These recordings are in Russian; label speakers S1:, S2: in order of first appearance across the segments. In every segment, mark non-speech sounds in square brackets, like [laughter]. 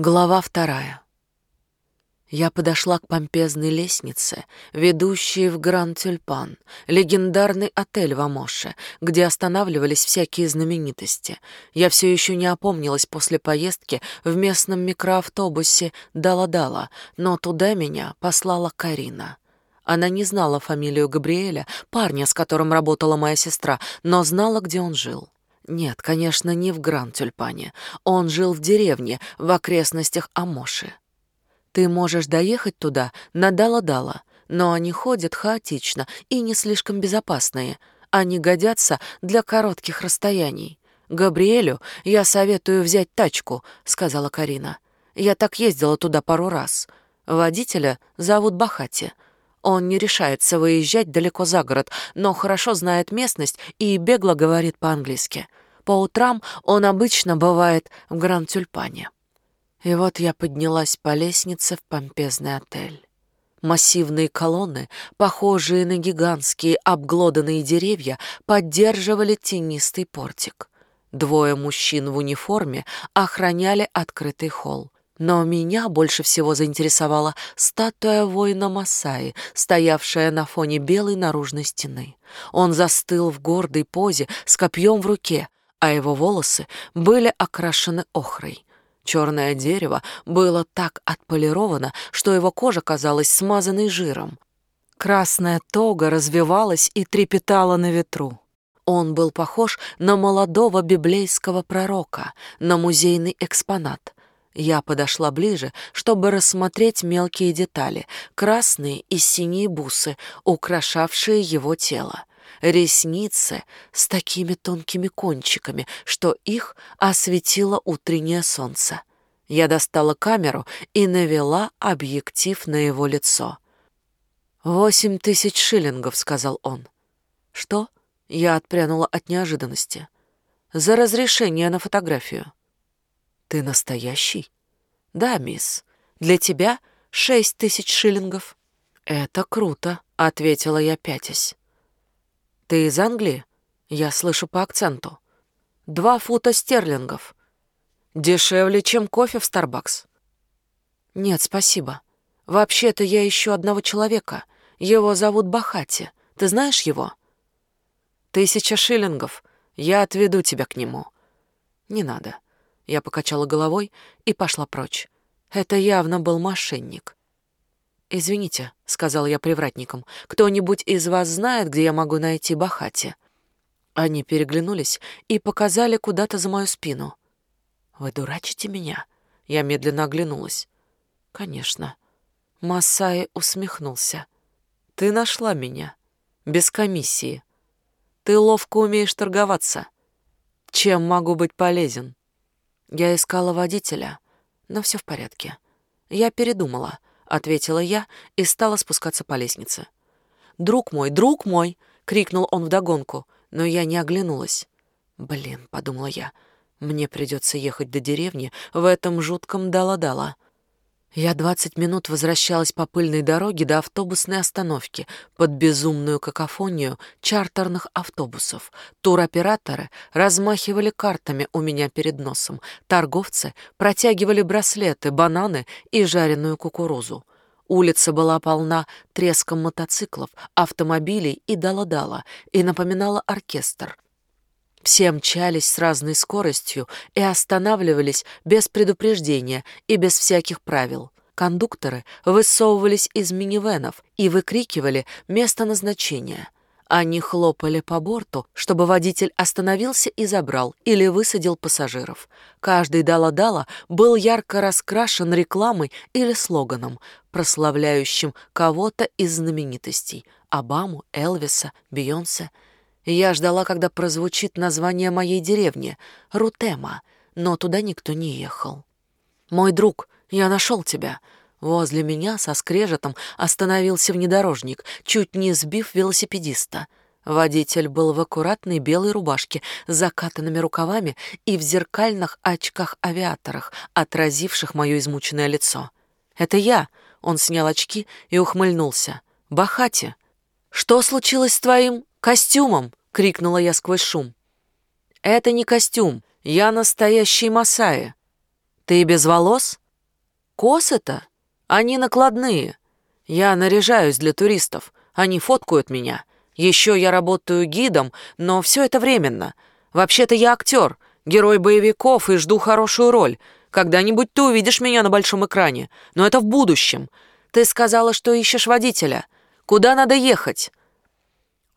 S1: Глава вторая. Я подошла к помпезной лестнице, ведущей в Гранд-Тюльпан, легендарный отель в Амоше, где останавливались всякие знаменитости. Я все еще не опомнилась после поездки в местном микроавтобусе Дала-Дала, но туда меня послала Карина. Она не знала фамилию Габриэля, парня, с которым работала моя сестра, но знала, где он жил. Нет, конечно, не в Гранд-Тюльпане. Он жил в деревне, в окрестностях Амоши. Ты можешь доехать туда на Дала-Дала, но они ходят хаотично и не слишком безопасные. Они годятся для коротких расстояний. «Габриэлю я советую взять тачку», — сказала Карина. «Я так ездила туда пару раз. Водителя зовут Бахати. Он не решается выезжать далеко за город, но хорошо знает местность и бегло говорит по-английски. По утрам он обычно бывает в Гранд-Тюльпане. И вот я поднялась по лестнице в помпезный отель. Массивные колонны, похожие на гигантские обглоданные деревья, поддерживали тенистый портик. Двое мужчин в униформе охраняли открытый холл. Но меня больше всего заинтересовала статуя воина Масаи, стоявшая на фоне белой наружной стены. Он застыл в гордой позе с копьем в руке, а его волосы были окрашены охрой. Черное дерево было так отполировано, что его кожа казалась смазанной жиром. Красная тога развивалась и трепетала на ветру. Он был похож на молодого библейского пророка, на музейный экспонат — я подошла ближе, чтобы рассмотреть мелкие детали, красные и синие бусы, украшавшие его тело. Ресницы с такими тонкими кончиками, что их осветило утреннее солнце. Я достала камеру и навела объектив на его лицо. «Восемь тысяч шиллингов», — сказал он. «Что?» — я отпрянула от неожиданности. «За разрешение на фотографию». «Ты настоящий?» «Да, мисс. Для тебя шесть тысяч шиллингов». «Это круто», — ответила я, пятясь. «Ты из Англии?» Я слышу по акценту. «Два фута стерлингов. Дешевле, чем кофе в Старбакс». «Нет, спасибо. Вообще-то я ищу одного человека. Его зовут Бахати. Ты знаешь его?» «Тысяча шиллингов. Я отведу тебя к нему». «Не надо. Я покачала головой и пошла прочь. Это явно был мошенник. «Извините», — сказал я привратникам, — «кто-нибудь из вас знает, где я могу найти Бахати?» Они переглянулись и показали куда-то за мою спину. «Вы дурачите меня?» Я медленно оглянулась. «Конечно». Масаи усмехнулся. «Ты нашла меня. Без комиссии. Ты ловко умеешь торговаться. Чем могу быть полезен?» Я искала водителя, но все в порядке. Я передумала, ответила я и стала спускаться по лестнице. Друг мой, друг мой, крикнул он вдогонку, но я не оглянулась. Блин, подумала я. Мне придется ехать до деревни в этом жутком дала-дала. Я двадцать минут возвращалась по пыльной дороге до автобусной остановки под безумную какофонию чартерных автобусов. Туроператоры размахивали картами у меня перед носом. Торговцы протягивали браслеты, бананы и жареную кукурузу. Улица была полна треском мотоциклов, автомобилей и дала-дала, и напоминала оркестр — все мчались с разной скоростью и останавливались без предупреждения и без всяких правил. Кондукторы высовывались из минивенов и выкрикивали место назначения. Они хлопали по борту, чтобы водитель остановился и забрал или высадил пассажиров. Каждый дала-дала был ярко раскрашен рекламой или слоганом, прославляющим кого-то из знаменитостей — Обаму, Элвиса, Бейонсе — я ждала, когда прозвучит название моей деревни — Рутема, но туда никто не ехал. «Мой друг, я нашел тебя!» Возле меня со скрежетом остановился внедорожник, чуть не сбив велосипедиста. Водитель был в аккуратной белой рубашке с закатанными рукавами и в зеркальных очках-авиаторах, отразивших мое измученное лицо. «Это я!» — он снял очки и ухмыльнулся. «Бахати, что случилось с твоим костюмом?» — крикнула я сквозь шум. «Это не костюм, я настоящий Масаи. Ты без волос? Косы-то? Они накладные. Я наряжаюсь для туристов. Они фоткают меня. Еще я работаю гидом, но все это временно. Вообще-то я актер, герой боевиков и жду хорошую роль. Когда-нибудь ты увидишь меня на большом экране, но это в будущем. Ты сказала, что ищешь водителя. Куда надо ехать?»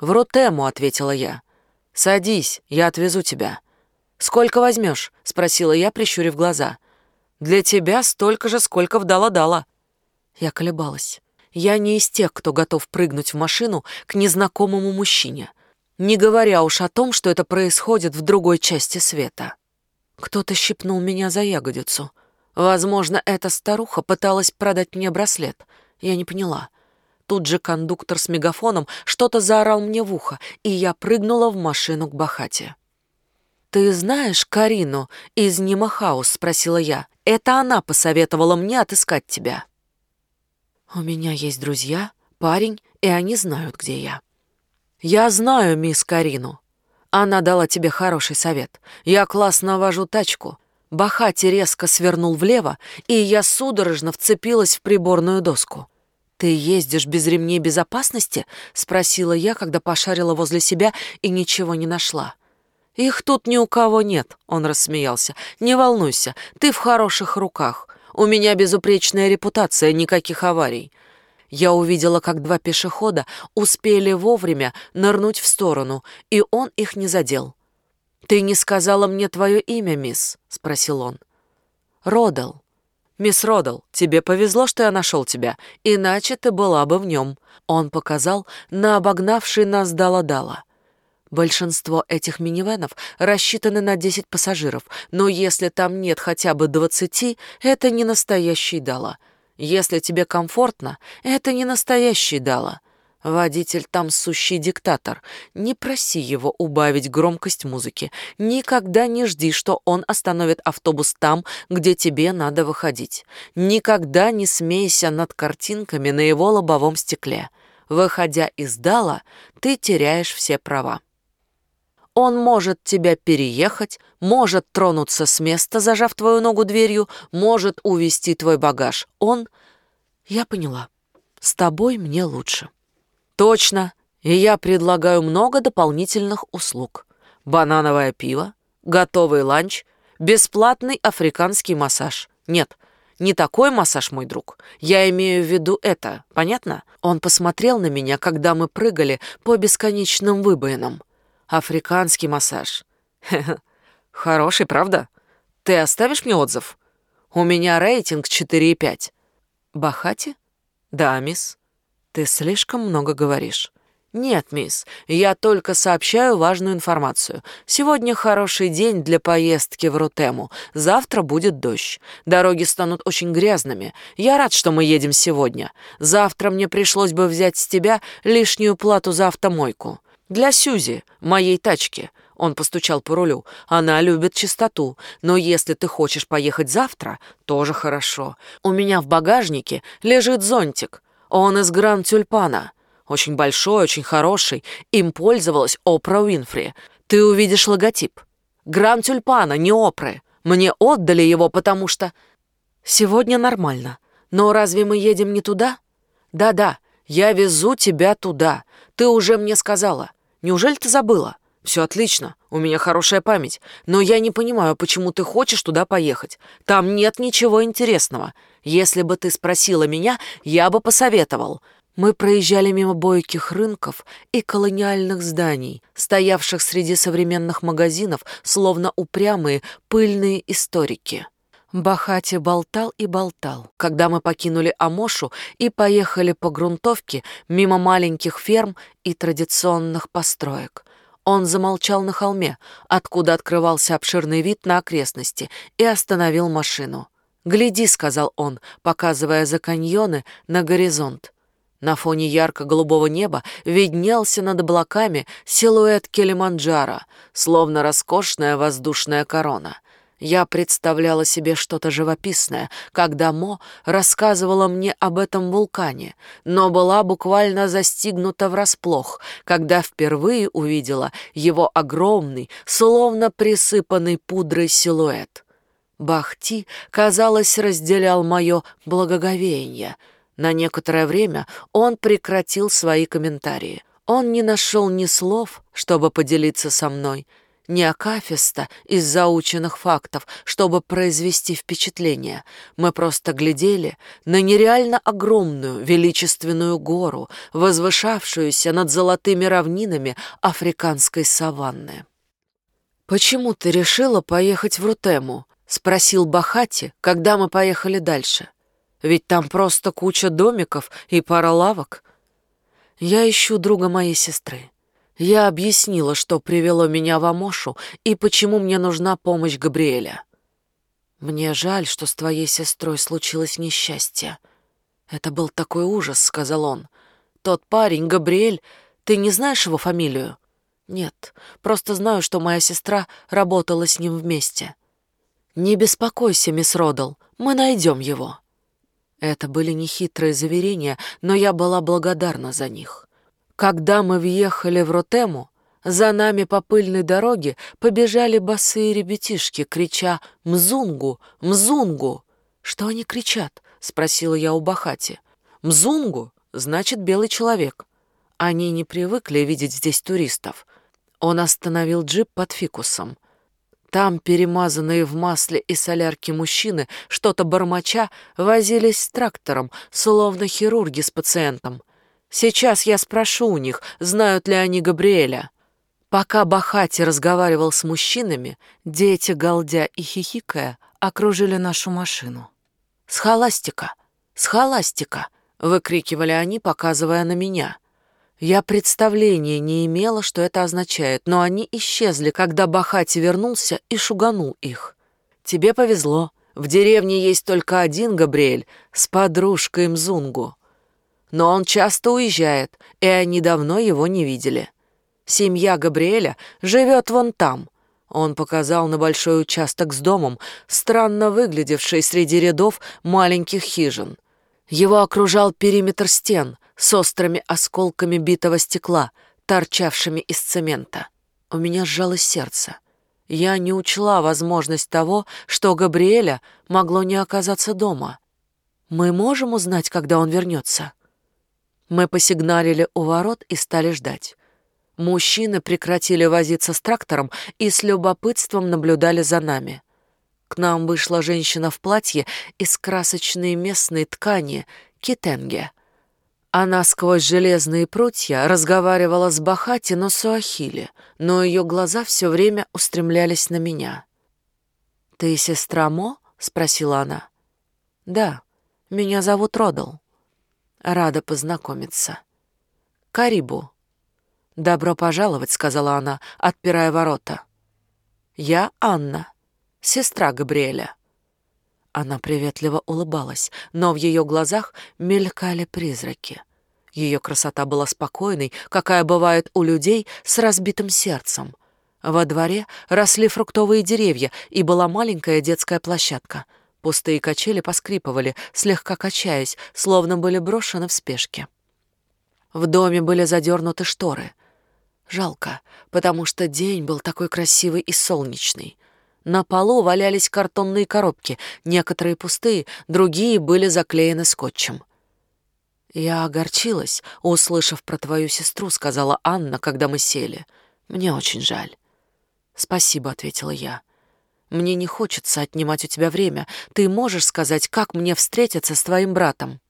S1: «В Ротему», — ответила я. «Садись, я отвезу тебя». «Сколько возьмешь?» — спросила я, прищурив глаза. «Для тебя столько же, сколько вдала-дала». Я колебалась. Я не из тех, кто готов прыгнуть в машину к незнакомому мужчине, не говоря уж о том, что это происходит в другой части света. Кто-то щипнул меня за ягодицу. Возможно, эта старуха пыталась продать мне браслет. Я не поняла. Тут же кондуктор с мегафоном что-то заорал мне в ухо, и я прыгнула в машину к Бахате. «Ты знаешь Карину из Нимахаус?» — спросила я. «Это она посоветовала мне отыскать тебя». «У меня есть друзья, парень, и они знают, где я». «Я знаю мисс Карину. Она дала тебе хороший совет. Я классно вожу тачку. Бахати резко свернул влево, и я судорожно вцепилась в приборную доску. «Ты ездишь без ремней безопасности?» — спросила я, когда пошарила возле себя и ничего не нашла. «Их тут ни у кого нет», — он рассмеялся. «Не волнуйся, ты в хороших руках. У меня безупречная репутация, никаких аварий. Я увидела, как два пешехода успели вовремя нырнуть в сторону, и он их не задел. «Ты не сказала мне твое имя, мисс?» — спросил он. «Родал». «Мисс Родал, тебе повезло, что я нашел тебя, иначе ты была бы в нем». Он показал на обогнавший нас Дала-Дала. Большинство этих минивенов рассчитаны на 10 пассажиров, но если там нет хотя бы 20, это не настоящий Дала — если тебе комфортно, это не настоящий Дала. Водитель там сущий диктатор. Не проси его убавить громкость музыки. Никогда не жди, что он остановит автобус там, где тебе надо выходить. Никогда не смейся над картинками на его лобовом стекле. Выходя из Дала, ты теряешь все права. Он может тебя переехать, может тронуться с места, зажав твою ногу дверью, может увести твой багаж. Он... Я поняла. С тобой мне лучше. Точно. И я предлагаю много дополнительных услуг. Банановое пиво, готовый ланч, бесплатный африканский массаж. Нет, не такой массаж, мой друг. Я имею в виду это, понятно? Он посмотрел на меня, когда мы прыгали по бесконечным выбоинам. Африканский массаж. [laughs] Хороший, правда? Ты оставишь мне отзыв? У меня рейтинг 4,5. Бахати? Да, мисс. Ты слишком много говоришь. «Нет, мисс, я только сообщаю важную информацию. Сегодня хороший день для поездки в Рутему. Завтра будет дождь. Дороги станут очень грязными. Я рад, что мы едем сегодня. Завтра мне пришлось бы взять с тебя лишнюю плату за автомойку. Для Сюзи, моей тачки. Он постучал по рулю. Она любит чистоту. Но если ты хочешь поехать завтра, тоже хорошо. У меня в багажнике лежит зонтик. Он из Гранд-Тюльпана. Очень большой, очень хороший. Им пользовалась Опра Уинфри. Ты увидишь логотип. Гранд-Тюльпана, не Опры. Мне отдали его, потому что... Сегодня нормально. Но разве мы едем не туда? Да-да, я везу тебя туда. Ты уже мне сказала. Неужели ты забыла? Все отлично, у меня хорошая память, но я не понимаю, почему ты хочешь туда поехать. Там нет ничего интересного. Если бы ты спросила меня, я бы посоветовал. Мы проезжали мимо бойких рынков и колониальных зданий, стоявших среди современных магазинов, словно упрямые пыльные историки. Бахати болтал и болтал. Когда мы покинули Амошу и поехали по грунтовке мимо маленьких ферм и традиционных построек, он замолчал на холме, откуда открывался обширный вид на окрестности, и остановил машину. «Гляди», — сказал он, показывая за каньоны на горизонт. На фоне ярко-голубого неба виднелся над облаками силуэт Келиманджаро, словно роскошная воздушная корона — я представляла себе что-то живописное, когда Мо рассказывала мне об этом вулкане, но была буквально застигнута врасплох, когда впервые увидела его огромный, словно присыпанный пудрой силуэт. Бахти, казалось, разделял мое благоговение. На некоторое время он прекратил свои комментарии. Он не нашел ни слов, чтобы поделиться со мной, ни акафиста из заученных фактов, чтобы произвести впечатление. Мы просто глядели на нереально огромную величественную гору, возвышавшуюся над золотыми равнинами африканской саванны. «Почему ты решила поехать в Рутему?» — спросил Бахати, когда мы поехали дальше. «Ведь там просто куча домиков и пара лавок». «Я ищу друга моей сестры. Я объяснила, что привело меня в Амошу и почему мне нужна помощь Габриэля. Мне жаль, что с твоей сестрой случилось несчастье. Это был такой ужас, сказал он. Тот парень, Габриэль, ты не знаешь его фамилию? Нет, просто знаю, что моя сестра работала с ним вместе. Не беспокойся, мисс Родал, мы найдем его. Это были нехитрые заверения, но я была благодарна за них. Когда мы въехали в Ротему, за нами по пыльной дороге побежали босые ребятишки, крича «Мзунгу! Мзунгу!» «Что они кричат?» — спросила я у Бахати. «Мзунгу» — значит «белый человек». Они не привыкли видеть здесь туристов. Он остановил джип под фикусом. Там, перемазанные в масле и солярке мужчины, что-то бормоча, возились с трактором, словно хирурги с пациентом. Сейчас я спрошу у них, знают ли они Габриэля. Пока Бахати разговаривал с мужчинами, дети, галдя и хихикая, окружили нашу машину. «Схоластика! Схоластика!» — выкрикивали они, показывая на меня. Я представления не имела, что это означает, но они исчезли, когда Бахати вернулся и шуганул их. «Тебе повезло. В деревне есть только один Габриэль с подружкой Мзунгу но он часто уезжает, и они давно его не видели. Семья Габриэля живет вон там. Он показал на большой участок с домом, странно выглядевший среди рядов маленьких хижин. Его окружал периметр стен с острыми осколками битого стекла, торчавшими из цемента. У меня сжалось сердце. Я не учла возможность того, что Габриэля могло не оказаться дома. Мы можем узнать, когда он вернется? Мы посигналили у ворот и стали ждать. Мужчины прекратили возиться с трактором и с любопытством наблюдали за нами. К нам вышла женщина в платье из красочной местной ткани китенге. Она сквозь железные прутья разговаривала с Бахати на суахили, но ее глаза все время устремлялись на меня. «Ты сестра Мо?» — спросила она. «Да, меня зовут Родал». Рада познакомиться. Карибу. Добро пожаловать, сказала она, отпирая ворота. Я Анна, сестра Габриэля. Она приветливо улыбалась, но в ее глазах мелькали призраки. Ее красота была спокойной, какая бывает у людей с разбитым сердцем. Во дворе росли фруктовые деревья, и была маленькая детская площадка — Пустые качели поскрипывали, слегка качаясь, словно были брошены в спешке. В доме были задернуты шторы. Жалко, потому что день был такой красивый и солнечный. На полу валялись картонные коробки, некоторые пустые, другие были заклеены скотчем. «Я огорчилась, услышав про твою сестру», — сказала Анна, когда мы сели. «Мне очень жаль». «Спасибо», — ответила я. Мне не хочется отнимать у тебя время. Ты можешь сказать, как мне встретиться с твоим братом?»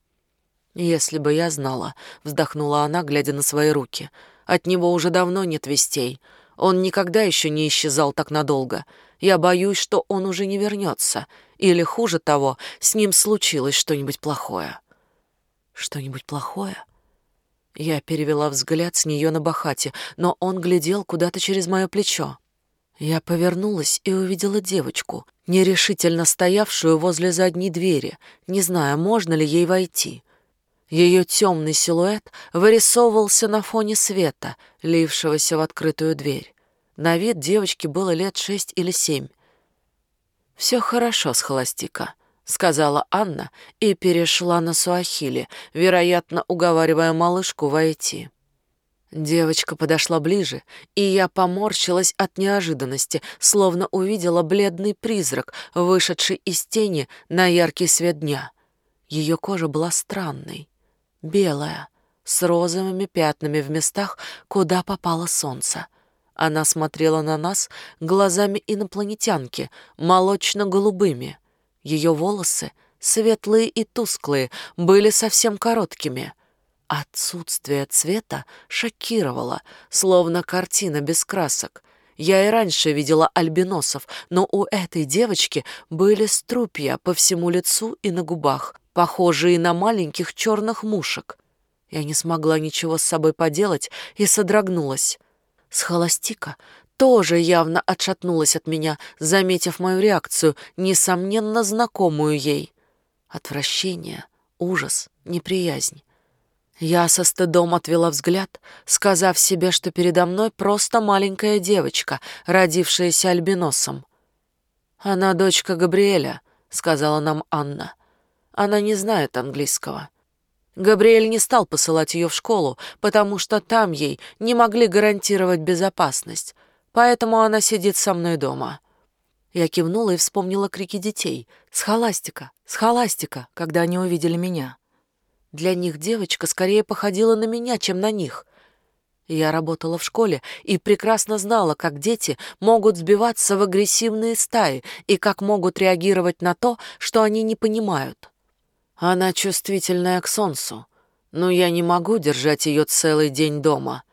S1: «Если бы я знала», — вздохнула она, глядя на свои руки. «От него уже давно нет вестей. Он никогда еще не исчезал так надолго. Я боюсь, что он уже не вернется. Или, хуже того, с ним случилось что-нибудь плохое». «Что-нибудь плохое?» Я перевела взгляд с нее на Бахати, но он глядел куда-то через мое плечо. Я повернулась и увидела девочку, нерешительно стоявшую возле задней двери, не зная, можно ли ей войти. Ее темный силуэт вырисовывался на фоне света, лившегося в открытую дверь. На вид девочке было лет шесть или семь. «Все хорошо с холостика», — сказала Анна и перешла на суахили, вероятно, уговаривая малышку войти. Девочка подошла ближе, и я поморщилась от неожиданности, словно увидела бледный призрак, вышедший из тени на яркий свет дня. Ее кожа была странной, белая, с розовыми пятнами в местах, куда попало солнце. Она смотрела на нас глазами инопланетянки, молочно-голубыми. Ее волосы, светлые и тусклые, были совсем короткими — Отсутствие цвета шокировало, словно картина без красок. Я и раньше видела альбиносов, но у этой девочки были струпья по всему лицу и на губах, похожие на маленьких черных мушек. Я не смогла ничего с собой поделать и содрогнулась. Схолостика тоже явно отшатнулась от меня, заметив мою реакцию, несомненно знакомую ей. Отвращение, ужас, неприязнь. Я со стыдом отвела взгляд, сказав себе, что передо мной просто маленькая девочка, родившаяся альбиносом. «Она дочка Габриэля», — сказала нам Анна. «Она не знает английского». Габриэль не стал посылать ее в школу, потому что там ей не могли гарантировать безопасность, поэтому она сидит со мной дома. Я кивнула и вспомнила крики детей. «Схоластика! Схоластика!» когда они увидели меня. Для них девочка скорее походила на меня, чем на них. Я работала в школе и прекрасно знала, как дети могут сбиваться в агрессивные стаи и как могут реагировать на то, что они не понимают. Она чувствительная к солнцу, но я не могу держать ее целый день дома.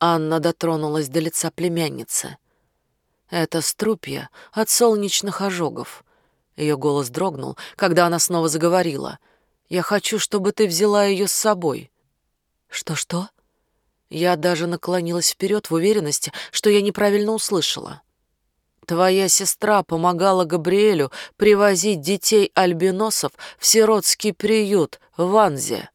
S1: Анна дотронулась до лица племянницы. Это струпья от солнечных ожогов. Ее голос дрогнул, когда она снова заговорила — я хочу, чтобы ты взяла ее с собой». «Что-что?» Я даже наклонилась вперед в уверенности, что я неправильно услышала. Твоя сестра помогала Габриэлю привозить детей-альбиносов в сиротский приют в Анзе.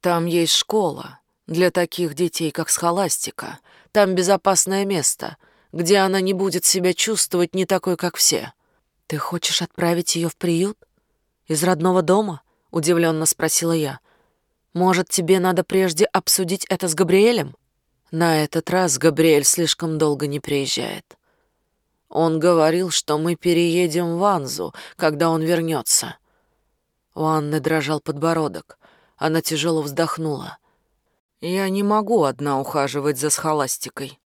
S1: Там есть школа для таких детей, как Схоластика. Там безопасное место, где она не будет себя чувствовать не такой, как все. Ты хочешь отправить ее в приют? Из родного дома? Удивленно спросила я. Может, тебе надо прежде обсудить это с Габриэлем? На этот раз Габриэль слишком долго не приезжает. Он говорил, что мы переедем в Анзу, когда он вернется. У Анны дрожал подбородок. Она тяжело вздохнула. Я не могу одна ухаживать за схоластикой.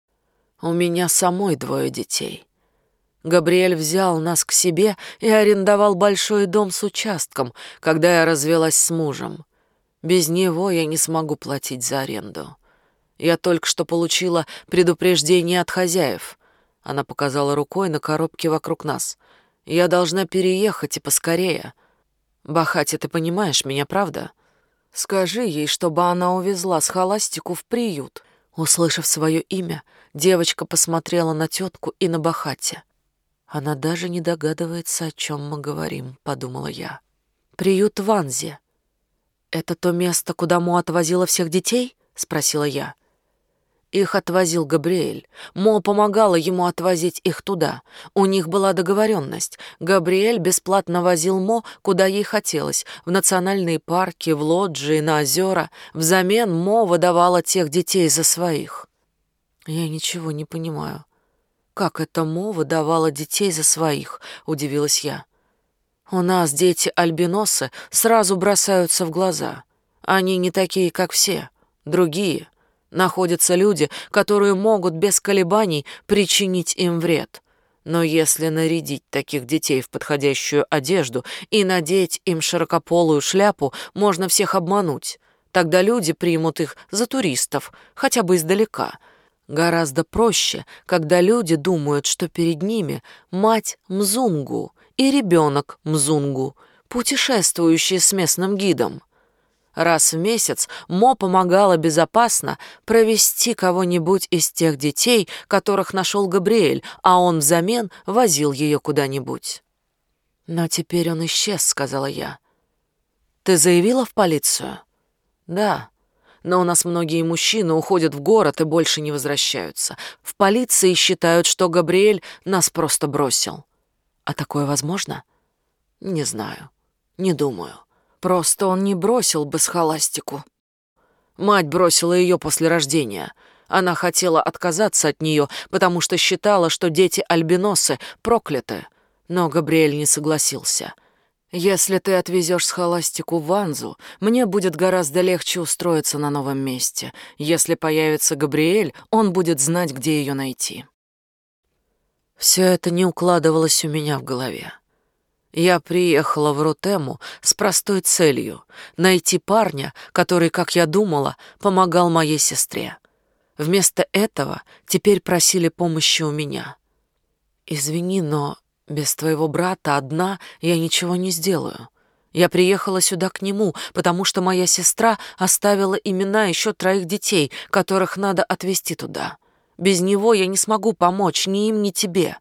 S1: У меня самой двое детей. Габриэль взял нас к себе и арендовал большой дом с участком, когда я развелась с мужем. Без него я не смогу платить за аренду. Я только что получила предупреждение от хозяев. Она показала рукой на коробки вокруг нас. Я должна переехать и поскорее. Бахати, ты понимаешь меня, правда? Скажи ей, чтобы она увезла с холастику в приют. Услышав свое имя, девочка посмотрела на тетку и на Бахати. Она даже не догадывается, о чем мы говорим, подумала я. Приют в. Это то место, куда Мо отвозила всех детей? спросила я. Их отвозил Габриэль. Мо помогала ему отвозить их туда. У них была договоренность. Габриэль бесплатно возил Мо, куда ей хотелось, в национальные парки, в лоджии, на озера. Взамен Мо выдавала тех детей за своих. Я ничего не понимаю. Как это Мова давала детей за своих, удивилась я. У нас дети-альбиносы сразу бросаются в глаза. Они не такие, как все, другие. Находятся люди, которые могут без колебаний причинить им вред. Но если нарядить таких детей в подходящую одежду и надеть им широкополую шляпу, можно всех обмануть. Тогда люди примут их за туристов, хотя бы издалека, Гораздо проще, когда люди думают, что перед ними мать Мзунгу и ребенок Мзунгу, путешествующий с местным гидом. Раз в месяц Мо помогала безопасно провести кого-нибудь из тех детей, которых нашел Габриэль, а он взамен возил ее куда-нибудь. «Но теперь он исчез», — сказала я. «Ты заявила в полицию?» «Да, но у нас многие мужчины уходят в город и больше не возвращаются. В полиции считают, что Габриэль нас просто бросил. А такое возможно? Не знаю. Не думаю. Просто он не бросил бы схоластику. Мать бросила ее после рождения. Она хотела отказаться от нее, потому что считала, что дети-альбиносы прокляты. Но Габриэль не согласился. «Если ты отвезешь схоластику в Анзу, мне будет гораздо легче устроиться на новом месте. Если появится Габриэль, он будет знать, где ее найти». Все это не укладывалось у меня в голове. Я приехала в Рутему с простой целью — найти парня, который, как я думала, помогал моей сестре. Вместо этого теперь просили помощи у меня. «Извини, но без твоего брата одна я ничего не сделаю. Я приехала сюда к нему, потому что моя сестра оставила имена еще троих детей, которых надо отвезти туда. Без него я не смогу помочь ни им, ни тебе.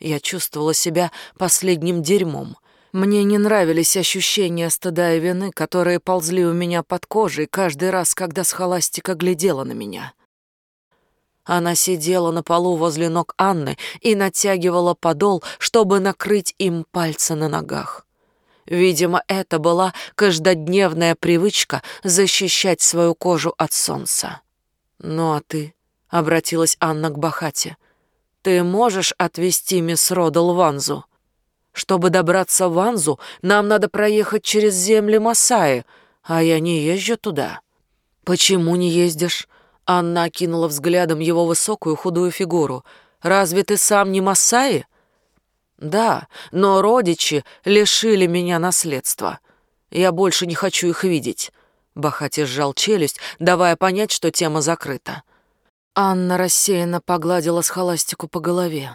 S1: Я чувствовала себя последним дерьмом. Мне не нравились ощущения стыда и вины, которые ползли у меня под кожей каждый раз, когда схоластика глядела на меня. Она сидела на полу возле ног Анны и натягивала подол, чтобы накрыть им пальцы на ногах. Видимо, это была каждодневная привычка защищать свою кожу от солнца. «Ну а ты?» — обратилась Анна к Бахате — ты можешь отвезти мисс Родл в Анзу? Чтобы добраться в Анзу, нам надо проехать через земли Масаи, а я не езжу туда. Почему не ездишь? Анна окинула взглядом его высокую худую фигуру. Разве ты сам не Масаи? Да, но родичи лишили меня наследства. Я больше не хочу их видеть. Бахати сжал челюсть, давая понять, что тема закрыта. Анна рассеянно погладила схоластику по голове.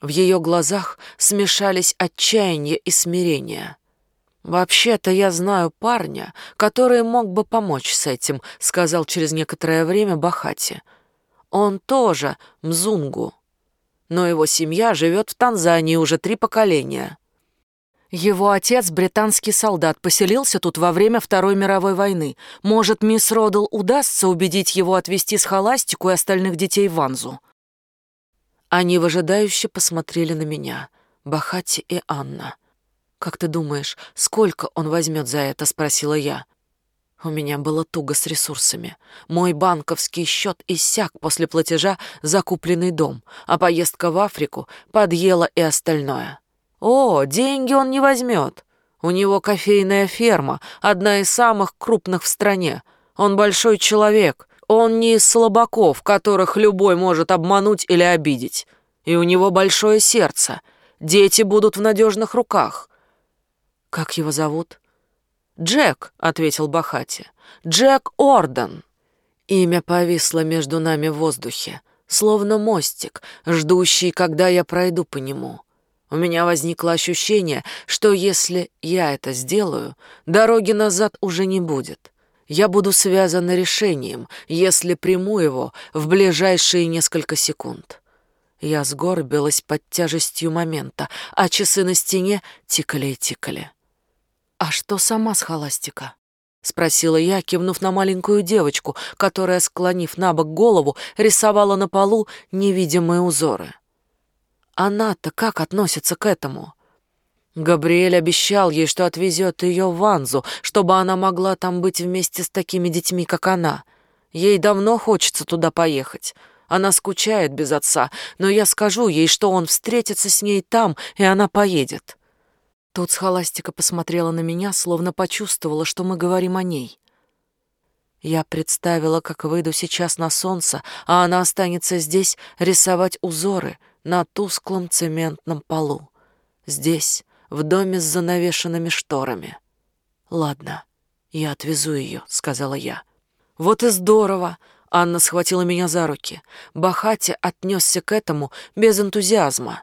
S1: В ее глазах смешались отчаяние и смирение. «Вообще-то я знаю парня, который мог бы помочь с этим», — сказал через некоторое время Бахати. «Он тоже мзунгу, но его семья живет в Танзании уже три поколения». Его отец, британский солдат, поселился тут во время Второй мировой войны. Может, мисс Родл удастся убедить его отвезти схоластику и остальных детей в Анзу? Они выжидающе посмотрели на меня, Бахати и Анна. «Как ты думаешь, сколько он возьмет за это?» — спросила я. У меня было туго с ресурсами. Мой банковский счет иссяк после платежа за купленный дом, а поездка в Африку подъела и остальное. О, деньги он не возьмет. У него кофейная ферма, одна из самых крупных в стране. Он большой человек. Он не из слабаков, которых любой может обмануть или обидеть. И у него большое сердце. Дети будут в надежных руках. Как его зовут? Джек, ответил Бахати. Джек Орден. Имя повисло между нами в воздухе, словно мостик, ждущий, когда я пройду по нему. У меня возникло ощущение, что если я это сделаю, дороги назад уже не будет. Я буду связана решением, если приму его в ближайшие несколько секунд. Я сгорбилась под тяжестью момента, а часы на стене тикали и тикали. «А что сама схоластика?» — спросила я, кивнув на маленькую девочку, которая, склонив на бок голову, рисовала на полу невидимые узоры. Она-то как относится к этому? Габриэль обещал ей, что отвезет ее в Ванзу, чтобы она могла там быть вместе с такими детьми, как она. Ей давно хочется туда поехать. Она скучает без отца, но я скажу ей, что он встретится с ней там, и она поедет. Тут схоластика посмотрела на меня, словно почувствовала, что мы говорим о ней. Я представила, как выйду сейчас на солнце, а она останется здесь рисовать узоры — на тусклом цементном полу. Здесь, в доме с занавешенными шторами. «Ладно, я отвезу ее», — сказала я. «Вот и здорово!» — Анна схватила меня за руки. Бахати отнесся к этому без энтузиазма.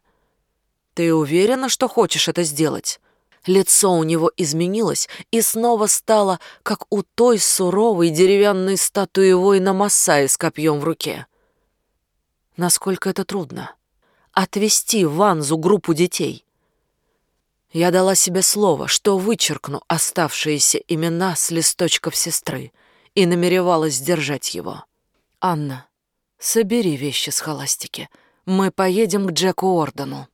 S1: «Ты уверена, что хочешь это сделать?» Лицо у него изменилось и снова стало, как у той суровой деревянной статуи воина Масаи с копьем в руке. Насколько это трудно отвести в Ванзу группу детей. Я дала себе слово, что вычеркну оставшиеся имена с листочков сестры и намеревалась сдержать его. «Анна, собери вещи с холастики. Мы поедем к Джеку Ордену».